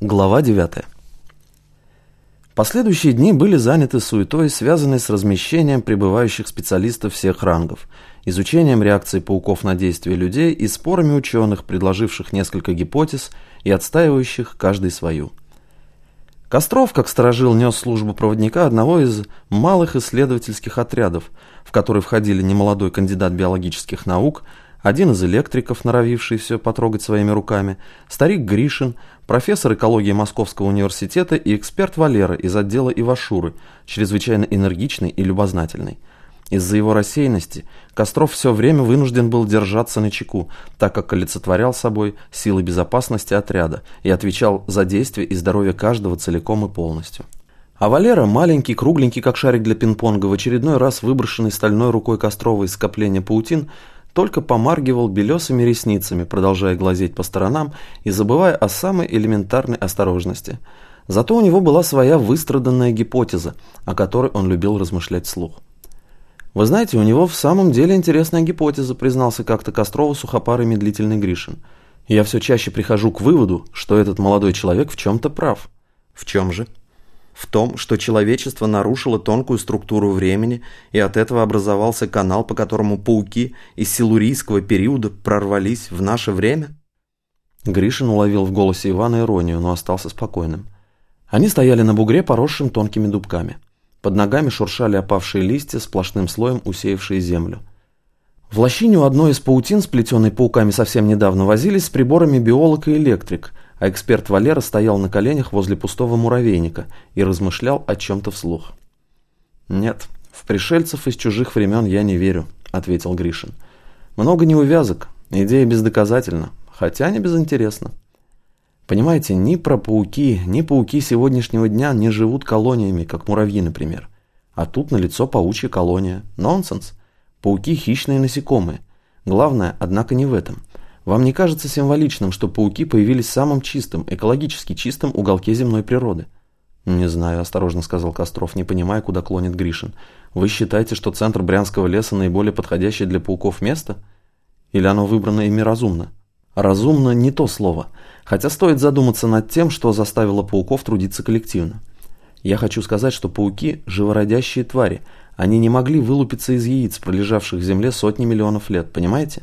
Глава 9. Последующие дни были заняты суетой, связанной с размещением прибывающих специалистов всех рангов, изучением реакции пауков на действия людей и спорами ученых, предложивших несколько гипотез и отстаивающих каждый свою. Костров, как сторожил, нес службу проводника одного из малых исследовательских отрядов, в который входили немолодой кандидат биологических наук – один из электриков, норовивший все потрогать своими руками, старик Гришин, профессор экологии Московского университета и эксперт Валера из отдела Ивашуры, чрезвычайно энергичный и любознательный. Из-за его рассеянности Костров все время вынужден был держаться на чеку, так как олицетворял собой силы безопасности отряда и отвечал за действия и здоровье каждого целиком и полностью. А Валера, маленький, кругленький, как шарик для пинг-понга, в очередной раз выброшенный стальной рукой Кострова из скопления паутин, только помаргивал белесыми ресницами, продолжая глазеть по сторонам и забывая о самой элементарной осторожности. Зато у него была своя выстраданная гипотеза, о которой он любил размышлять вслух. «Вы знаете, у него в самом деле интересная гипотеза», признался как-то Кострову сухопарый медлительный Гришин. «Я все чаще прихожу к выводу, что этот молодой человек в чем-то прав». «В чем же?» В том, что человечество нарушило тонкую структуру времени, и от этого образовался канал, по которому пауки из силурийского периода прорвались в наше время? Гришин уловил в голосе Ивана иронию, но остался спокойным. Они стояли на бугре, поросшим тонкими дубками. Под ногами шуршали опавшие листья, сплошным слоем усеявшие землю. В лощине у одной из паутин, сплетенной пауками совсем недавно, возились с приборами биолог и электрик – а эксперт Валера стоял на коленях возле пустого муравейника и размышлял о чем-то вслух. «Нет, в пришельцев из чужих времен я не верю», — ответил Гришин. «Много неувязок, идея бездоказательна, хотя не безинтересна. Понимаете, ни про пауки, ни пауки сегодняшнего дня не живут колониями, как муравьи, например. А тут налицо паучья колония. Нонсенс. Пауки – хищные насекомые. Главное, однако, не в этом – вам не кажется символичным, что пауки появились в самом чистом, экологически чистом уголке земной природы? «Не знаю», – осторожно сказал Костров, не понимая, куда клонит Гришин. «Вы считаете, что центр Брянского леса наиболее подходящее для пауков место? Или оно выбрано ими разумно?» «Разумно» – не то слово, хотя стоит задуматься над тем, что заставило пауков трудиться коллективно. Я хочу сказать, что пауки – живородящие твари, они не могли вылупиться из яиц, пролежавших в земле сотни миллионов лет, понимаете?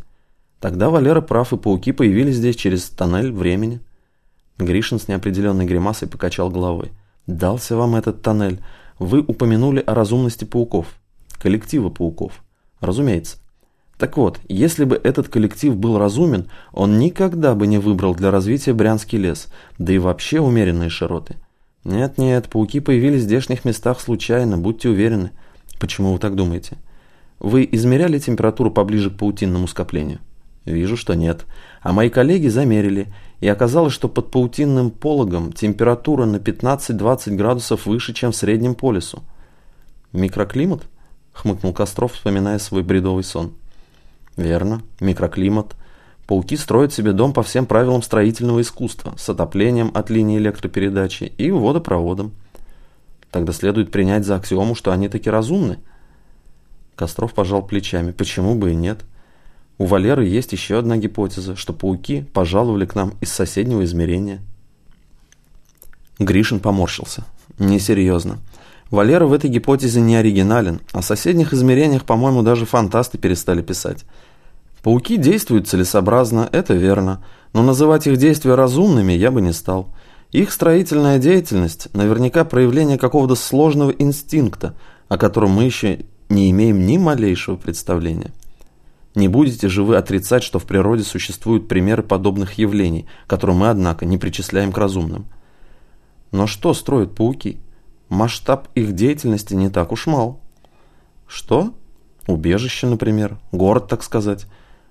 Тогда Валера прав, и пауки появились здесь через тоннель времени. Гришин с неопределенной гримасой покачал головой. «Дался вам этот тоннель. Вы упомянули о разумности пауков. Коллектива пауков. Разумеется. Так вот, если бы этот коллектив был разумен, он никогда бы не выбрал для развития Брянский лес, да и вообще умеренные широты. Нет-нет, пауки появились в здешних местах случайно, будьте уверены. Почему вы так думаете? Вы измеряли температуру поближе к паутинному скоплению? Вижу, что нет. А мои коллеги замерили, и оказалось, что под паутинным пологом температура на 15-20 градусов выше, чем в среднем по лесу. «Микроклимат?» — хмыкнул Костров, вспоминая свой бредовый сон. «Верно, микроклимат. Пауки строят себе дом по всем правилам строительного искусства, с отоплением от линии электропередачи и водопроводом. Тогда следует принять за аксиому, что они таки разумны». Костров пожал плечами. «Почему бы и нет?» У Валеры есть еще одна гипотеза, что пауки пожаловали к нам из соседнего измерения. Гришин поморщился. Несерьезно. Валера в этой гипотезе не оригинален. О соседних измерениях, по-моему, даже фантасты перестали писать. Пауки действуют целесообразно, это верно. Но называть их действия разумными я бы не стал. Их строительная деятельность наверняка проявление какого-то сложного инстинкта, о котором мы еще не имеем ни малейшего представления. Не будете же вы отрицать, что в природе существуют примеры подобных явлений, которые мы, однако, не причисляем к разумным. Но что строят пауки? Масштаб их деятельности не так уж мал. Что? Убежище, например, город, так сказать.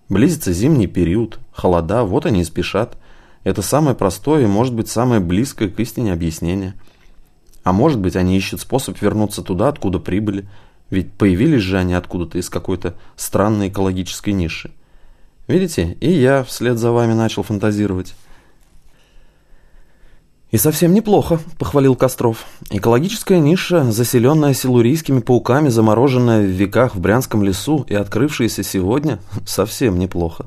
Близится зимний период, холода, вот они и спешат. Это самое простое и, может быть, самое близкое к истине объяснение. А может быть, они ищут способ вернуться туда, откуда прибыли, ведь появились же они откуда-то из какой-то странной экологической ниши. Видите, и я вслед за вами начал фантазировать. «И совсем неплохо», — похвалил Костров. «Экологическая ниша, заселенная силурийскими пауками, замороженная в веках в Брянском лесу и открывшаяся сегодня, совсем неплохо.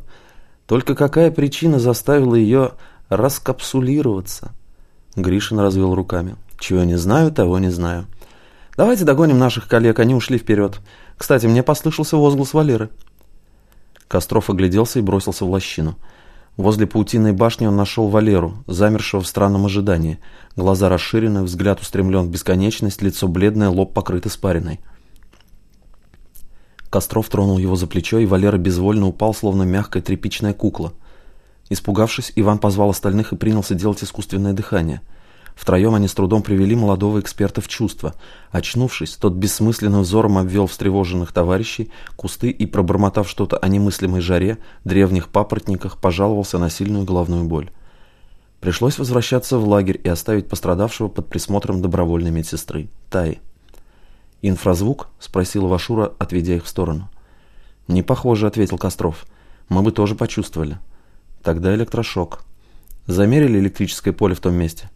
Только какая причина заставила ее раскапсулироваться? Гришин развел руками. Чего не знаю, того не знаю. Давайте догоним наших коллег, они ушли вперед. Кстати, мне послышался возглас Валеры. Костров огляделся и бросился в лощину. Возле паутинной башни он нашел Валеру, замершего в странном ожидании. Глаза расширены, взгляд устремлен в бесконечность, лицо бледное, лоб покрыт испариной. Костров тронул его за плечо, и Валера безвольно упал, словно мягкая тряпичная кукла. Испугавшись, Иван позвал остальных и принялся делать искусственное дыхание – Втроем они с трудом привели молодого эксперта в чувство. Очнувшись, тот бессмысленным взором обвел встревоженных товарищей, кусты и, пробормотав что-то о немыслимой жаре, древних папоротниках, пожаловался на сильную головную боль. Пришлось возвращаться в лагерь и оставить пострадавшего под присмотром добровольной медсестры, Таи. «Инфразвук?» – спросила Вашура, отведя их в сторону. «Не похоже», – ответил Костров. «Мы бы тоже почувствовали». «Тогда электрошок». «Замерили электрическое поле в том месте?»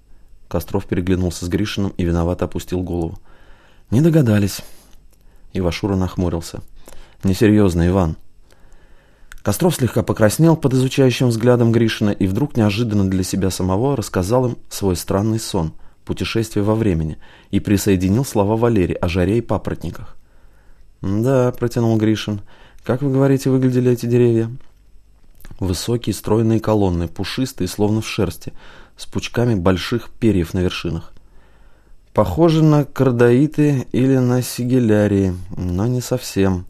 Костров переглянулся с Гришиным и виновато опустил голову. «Не догадались». Ивашура нахмурился. «Несерьезно, Иван». Костров слегка покраснел под изучающим взглядом Гришина и вдруг неожиданно для себя самого рассказал им свой странный сон, путешествие во времени, и присоединил слова Валерии о жаре и папоротниках. «Да», — протянул Гришин, — «как вы говорите, выглядели эти деревья?» Высокие стройные колонны, пушистые, словно в шерсти, с пучками больших перьев на вершинах. Похоже на кардаиты или на сигелярии, но не совсем.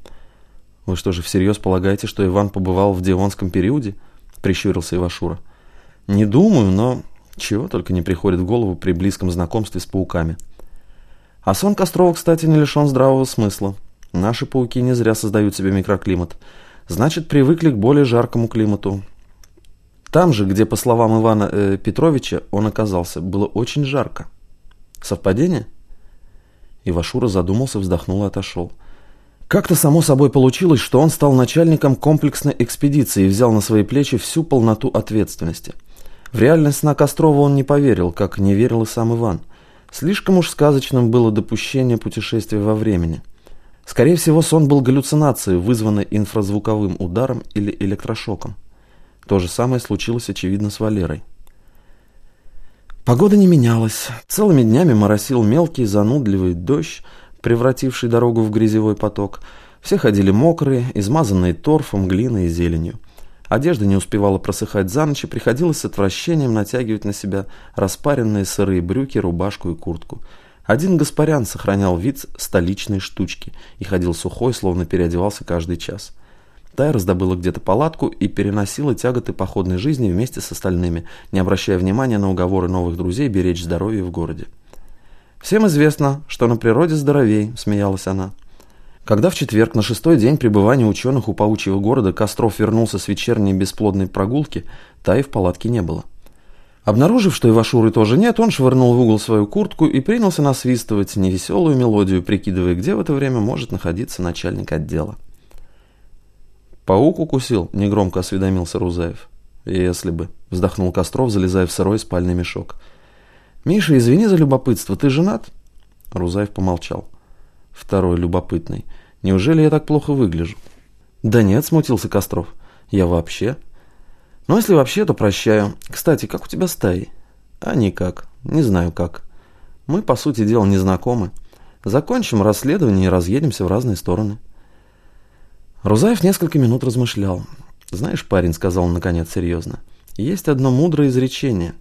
Вы что же, всерьез полагаете, что Иван побывал в Дионском периоде? Прищурился Ивашура. Не думаю, но чего только не приходит в голову при близком знакомстве с пауками. А сон Кострова, кстати, не лишен здравого смысла. Наши пауки не зря создают себе микроклимат. Значит, привыкли к более жаркому климату. Там же, где, по словам Ивана э, Петровича, он оказался, было очень жарко. Совпадение? Ивашура задумался, вздохнул и отошел. Как-то само собой получилось, что он стал начальником комплексной экспедиции и взял на свои плечи всю полноту ответственности. В реальность на Кострова он не поверил, как не верил и сам Иван. Слишком уж сказочным было допущение путешествия во времени. Скорее всего, сон был галлюцинацией, вызванной инфразвуковым ударом или электрошоком. То же самое случилось, очевидно, с Валерой. Погода не менялась. Целыми днями моросил мелкий занудливый дождь, превративший дорогу в грязевой поток. Все ходили мокрые, измазанные торфом, глиной и зеленью. Одежда не успевала просыхать за ночь, и приходилось с отвращением натягивать на себя распаренные сырые брюки, рубашку и куртку. Один Гаспарян сохранял вид столичной штучки и ходил сухой, словно переодевался каждый час. Тая раздобыла где-то палатку и переносила тяготы походной жизни вместе с остальными, не обращая внимания на уговоры новых друзей беречь здоровье в городе. «Всем известно, что на природе здоровей», – смеялась она. Когда в четверг, на шестой день пребывания ученых у паучьего города, Костров вернулся с вечерней бесплодной прогулки, Таи в палатке не было. Обнаружив, что Ивашуры тоже нет, он швырнул в угол свою куртку и принялся насвистывать невеселую мелодию, прикидывая, где в это время может находиться начальник отдела. «Паук укусил?» – негромко осведомился Рузаев. «Если бы», – вздохнул Костров, залезая в сырой спальный мешок. «Миша, извини за любопытство, ты женат?» Рузаев помолчал. Второй любопытный. «Неужели я так плохо выгляжу?» «Да нет», – смутился Костров. «Я вообще?» «Ну, если вообще, то прощаю. Кстати, как у тебя стаи?» «А никак. Не знаю как. Мы, по сути дела, не знакомы. Закончим расследование и разъедемся в разные стороны». Рузаев несколько минут размышлял. «Знаешь, парень», — сказал он наконец серьезно, — «есть одно мудрое изречение.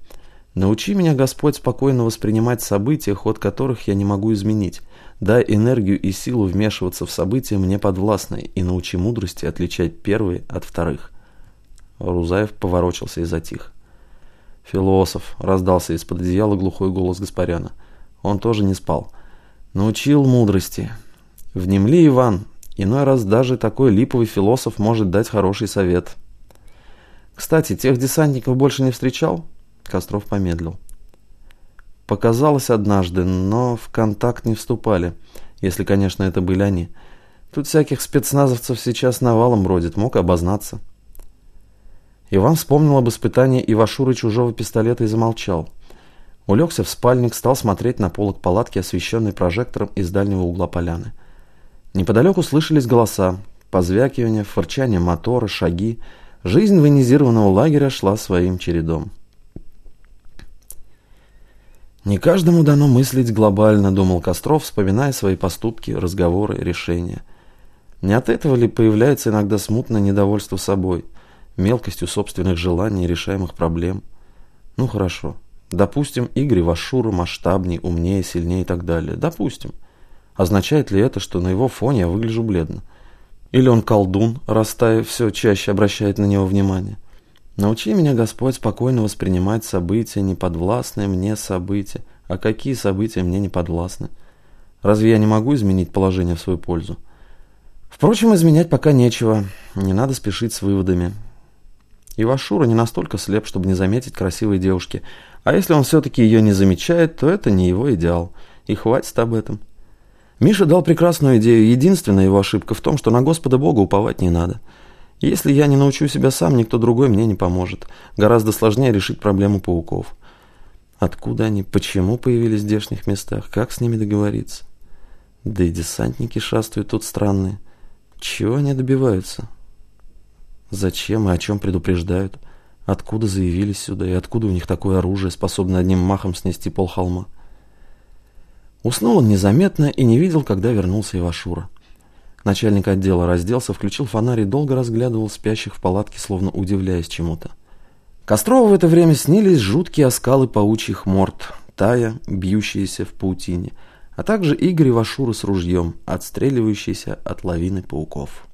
Научи меня, Господь, спокойно воспринимать события, ход которых я не могу изменить. Дай энергию и силу вмешиваться в события мне подвластные и научи мудрости отличать первые от вторых». Рузаев поворочился и затих. «Философ», — раздался из-под одеяла глухой голос Гаспаряна. Он тоже не спал. «Научил мудрости. Внемли, Иван, Иной раз даже такой липовый философ может дать хороший совет. «Кстати, тех десантников больше не встречал?» Костров помедлил. Показалось однажды, но в контакт не вступали, если, конечно, это были они. Тут всяких спецназовцев сейчас навалом бродит, мог обознаться. Иван вспомнил об испытании Ивашуры чужого пистолета и замолчал. Улегся в спальник, стал смотреть на полок палатки, освещенный прожектором из дальнего угла поляны. Неподалеку слышались голоса, позвякивание, фырчание мотора, шаги. Жизнь военизированного лагеря шла своим чередом. Не каждому дано мыслить глобально, думал Костров, вспоминая свои поступки, разговоры, решения. Не от этого ли появляется иногда смутное недовольство собой, мелкостью собственных желаний и решаемых проблем? Ну хорошо. Допустим, Игорь Вашура масштабнее, умнее, сильнее и так далее. Допустим. Означает ли это, что на его фоне я выгляжу бледно? Или он колдун, растая все чаще обращает на него внимание? Научи меня, Господь, спокойно воспринимать события, неподвластные мне события. А какие события мне не подвластны? Разве я не могу изменить положение в свою пользу? Впрочем, изменять пока нечего. Не надо спешить с выводами. Ивашура не настолько слеп, чтобы не заметить красивой девушки. А если он все-таки ее не замечает, то это не его идеал. И хватит об этом. Миша дал прекрасную идею. Единственная его ошибка в том, что на Господа Бога уповать не надо. Если я не научу себя сам, никто другой мне не поможет. Гораздо сложнее решить проблему пауков. Откуда они, почему появились в здешних местах, как с ними договориться? Да и десантники шастают тут странные. Чего они добиваются? Зачем и о чем предупреждают? Откуда заявились сюда и откуда у них такое оружие, способное одним махом снести пол холма? Уснул он незаметно и не видел, когда вернулся Ивашура. Начальник отдела разделся, включил фонарь и долго разглядывал спящих в палатке, словно удивляясь чему-то. Кострову в это время снились жуткие оскалы паучьих морд, тая, бьющиеся в паутине, а также Игорь Вашура с ружьем, отстреливающийся от лавины пауков.